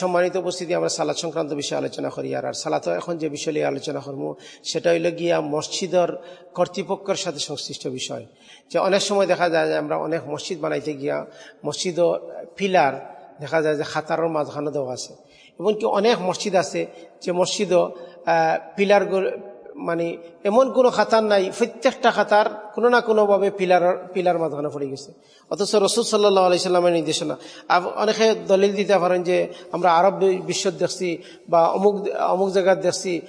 সম্মানিত উপস্থিতি, আমরা সালাদ সংক্রান্ত বিষয়ে আলোচনা করি। আর আর সালাত এখন যে বিষয় নিয়ে আলোচনা করব, সেটা হইল গিয়া মসজিদর কর্তৃপক্ষের সাথে সংশ্লিষ্ট বিষয়। যে অনেক সময় দেখা যায় যে আমরা অনেক মসজিদ বানাইতে গিয়া, মসজিদ পিলার দেখা যায় যে খাতারের মাঝখানে দেওয়া আছে। এমনকি অনেক মসজিদ আছে যে মসজিদও পিলার মানে এমন কোনো খাতার নাই, প্রত্যেকটা খাতার কোনো না কোনোভাবে পিলার পিলার মাঝখানে পড়ে গেছে। অথচ রসুল সাল্লাহ আলাইসাল্লামের নির্দেশনা। আব- অনেকে দলিল দিতে পারেন যে, আমরা আরব বিশ্ব দেখছি বা অমুক অমুক জায়গার দেখছি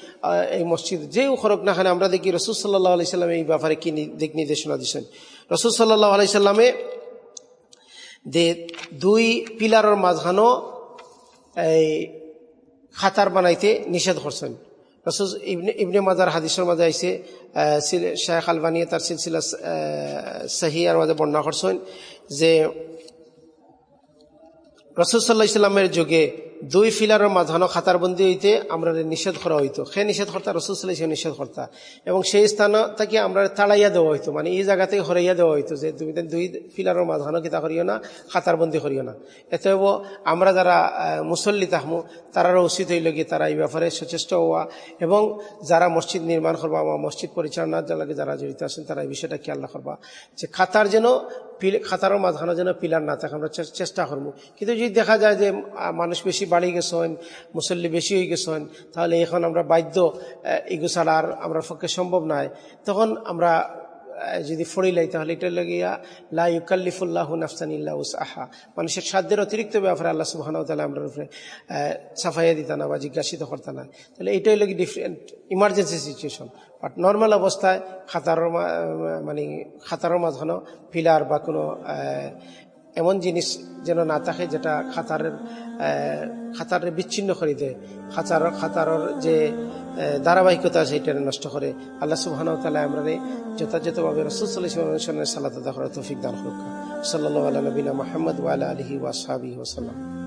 এই মসজিদ। যেও খরক না খানে আমরা দেখি রসুল সাল্লাহ আলাইসাল্লাম এই ব্যাপারে কি দিক নির্দেশনা দিচ্ছেন রসুল সাল্লাহ আলাইসাল্লামে যে দুই পিলারের মাঝখানো এই খাতার বানাইতে নিষেধ করছেন। রসুল ইবনে ইবনে মাজার হাদিসের মাঝে আইসে শেখ আলবানিয়ে তার সিলসিলা সাহিয়ার মাঝে বর্ণনা করছেন যে রসুল সাল্লাহ ইসলামের যুগে দুই ফিলারের মাঝানো খাতারবন্দি হইতে আমরা নিষেধ করা হইতো। সে নিষেধ কর্তা রসুল ইসলাম নিষেধ কর্তা। এবং সেই স্থান থেকে আমরা তাড়াইয়া দেওয়া হইতো। মানে এই জায়গা থেকে হরাইয়া দেওয়া হইতো যে তুমি দুই ফিলারের মাঝানো কিতা করিও না খাতারবন্দি করিও না। এতএব আমরা যারা মুসল্লি তাহমু তারারও উচিত হইল গিয়ে তারা এই ব্যাপারে সচেষ্ট হওয়া। এবং যারা মসজিদ নির্মাণ করবা বা মসজিদ পরিচালনার লাগে যারা জড়িত আছেন, তারা এই বিষয়টা খেয়াল রাখবা যে খাতার যেন খাতারও মাঝখানে যেন পিলার না থাকে, আমরা চেষ্টা করব। কিন্তু যদি দেখা যায় যে মানুষ বেশি বাড়ি গেছেন, মুসল্লি বেশি হয়ে গেছেন, তাহলে এখন আমরা বাধ্য এগুছাড়া এগু ছাড়া আর আমরা পক্ষে সম্ভব নয় তখন আমরা যদি ফড়িলাই তাহলে এটা লাগিয়া লা ইউকাল্লিফুল্লাহ নাফসানিল্লাহ আহা মানুষের সাধ্যের অতিরিক্ত ব্যাপারে আল্লাহ সুবাহ তাহলে আমরা উপরে সাফাইয়া দিতা না বা জিজ্ঞাসিত করতে না। তাহলে এটাই লাগে different emergency situation but normal অবস্থায় খাতার মানে খাতার মাঝখানে পিলার বা কোনো এমন জিনিস যেন না থাকে যেটা খাতারের খাতারের বিচ্ছিন্ন করে দেয়। খাতার, খাতারের যে ধারাবাহিকতা এটা নষ্ট করে। আল্লাহ সুবাহ তালা আমরা যথাযথভাবে রসুল করার তৌফিক দান হোক সাল্লাহ আলা নবীনা মোহাম্মদ ওয়ালা আলহি ওয়াসাবি ওসাল্লাম